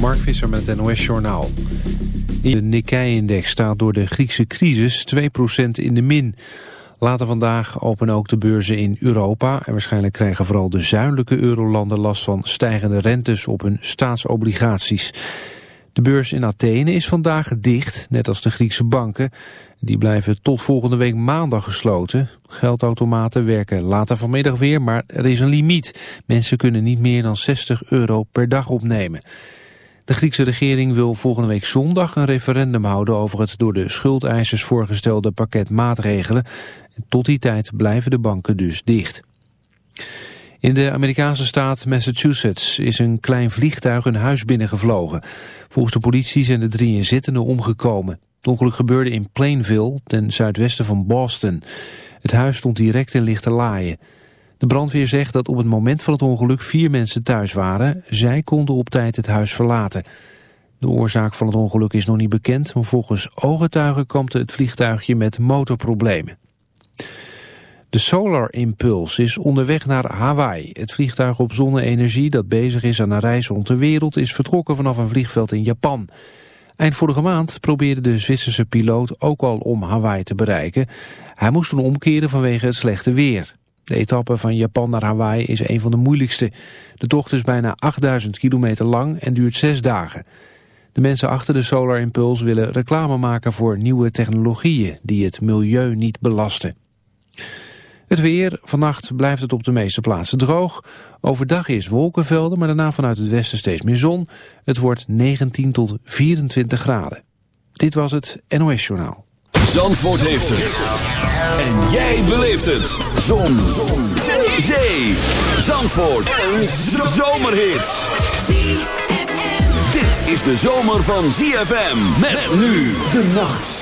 Mark Visser met het NOS Journaal. De Nikkei-index staat door de Griekse crisis 2% in de min. Later vandaag openen ook de beurzen in Europa... en waarschijnlijk krijgen vooral de zuidelijke eurolanden last van stijgende rentes op hun staatsobligaties. De beurs in Athene is vandaag dicht, net als de Griekse banken. Die blijven tot volgende week maandag gesloten. Geldautomaten werken later vanmiddag weer, maar er is een limiet. Mensen kunnen niet meer dan 60 euro per dag opnemen. De Griekse regering wil volgende week zondag een referendum houden over het door de schuldeisers voorgestelde pakket maatregelen. Tot die tijd blijven de banken dus dicht. In de Amerikaanse staat Massachusetts is een klein vliegtuig een huis binnengevlogen. Volgens de politie zijn de drie inzittenden omgekomen. Het ongeluk gebeurde in Plainville, ten zuidwesten van Boston. Het huis stond direct in lichte laaien. De brandweer zegt dat op het moment van het ongeluk vier mensen thuis waren. Zij konden op tijd het huis verlaten. De oorzaak van het ongeluk is nog niet bekend, maar volgens ooggetuigen kampte het vliegtuigje met motorproblemen. De Solar Impulse is onderweg naar Hawaii. Het vliegtuig op zonne-energie dat bezig is aan een reis rond de wereld... is vertrokken vanaf een vliegveld in Japan. Eind vorige maand probeerde de Zwitserse piloot ook al om Hawaii te bereiken. Hij moest toen omkeren vanwege het slechte weer. De etappe van Japan naar Hawaii is een van de moeilijkste. De tocht is bijna 8000 kilometer lang en duurt zes dagen. De mensen achter de Solar Impulse willen reclame maken voor nieuwe technologieën... die het milieu niet belasten. Het weer, vannacht blijft het op de meeste plaatsen droog. Overdag is wolkenvelden, maar daarna vanuit het westen steeds meer zon. Het wordt 19 tot 24 graden. Dit was het NOS Journaal. Zandvoort heeft het. En jij beleeft het. Zon. zon. Zee. Zandvoort. Een zomerhit. Dit is de zomer van ZFM. Met nu de nacht.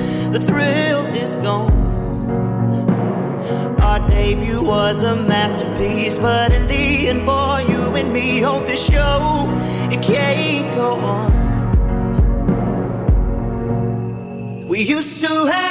the thrill is gone Our debut was a masterpiece, but in the end, for you and me on this show, it can't go on. We used to have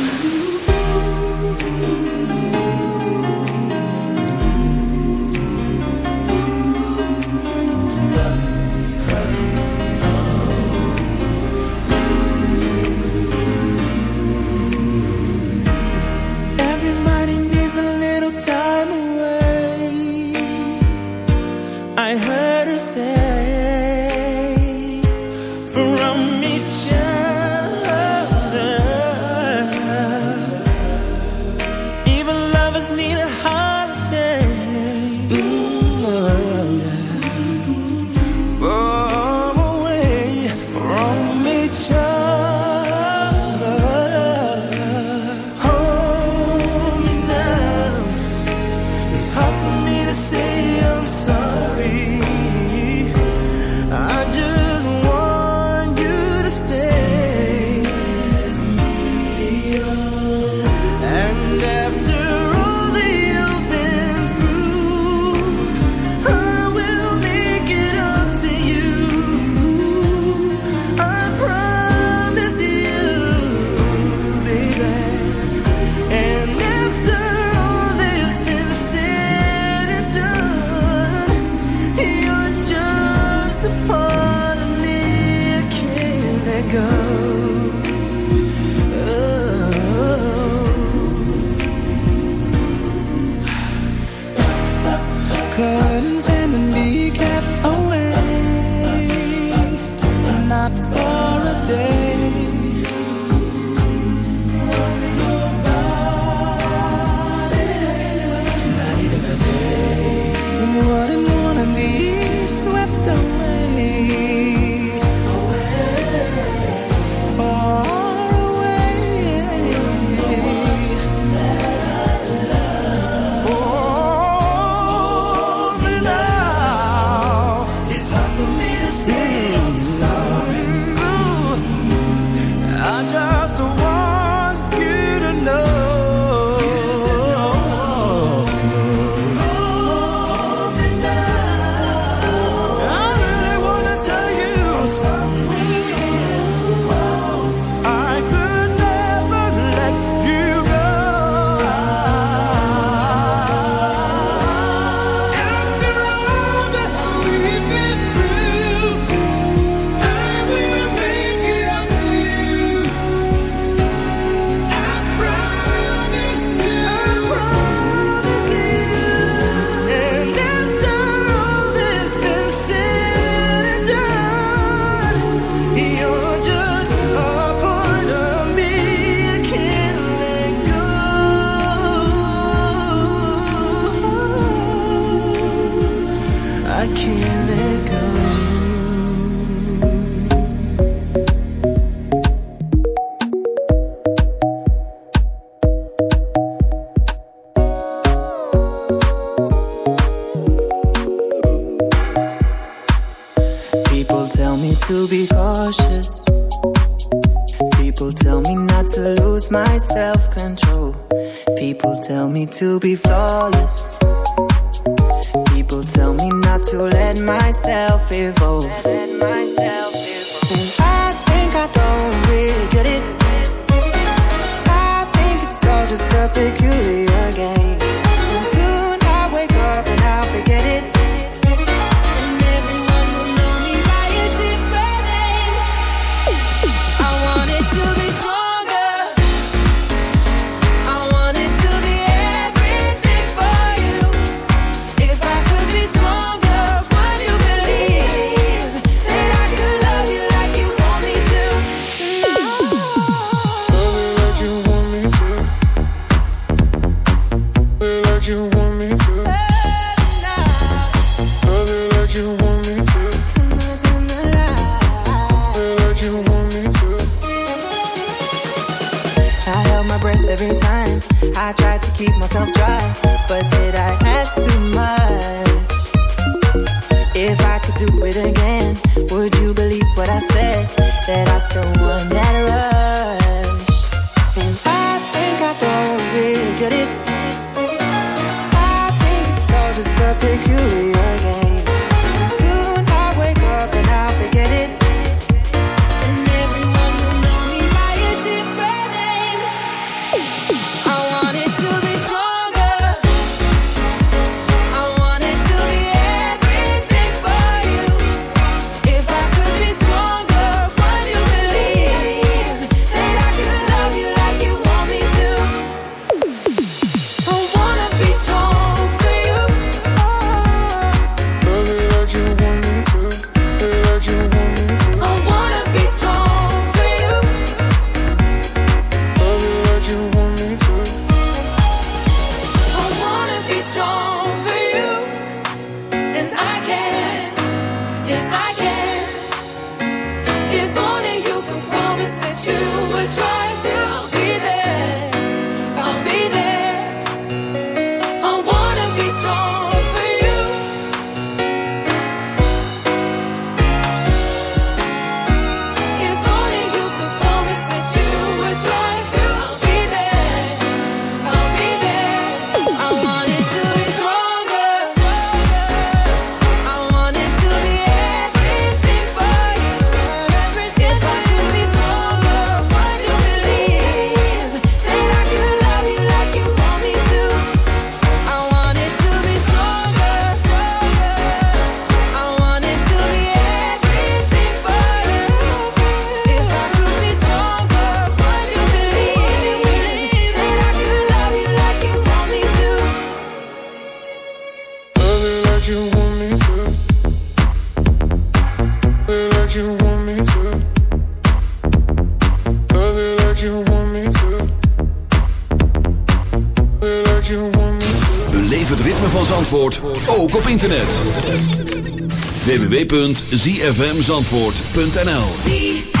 www.zfmzandvoort.nl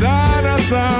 da da da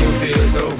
You feel so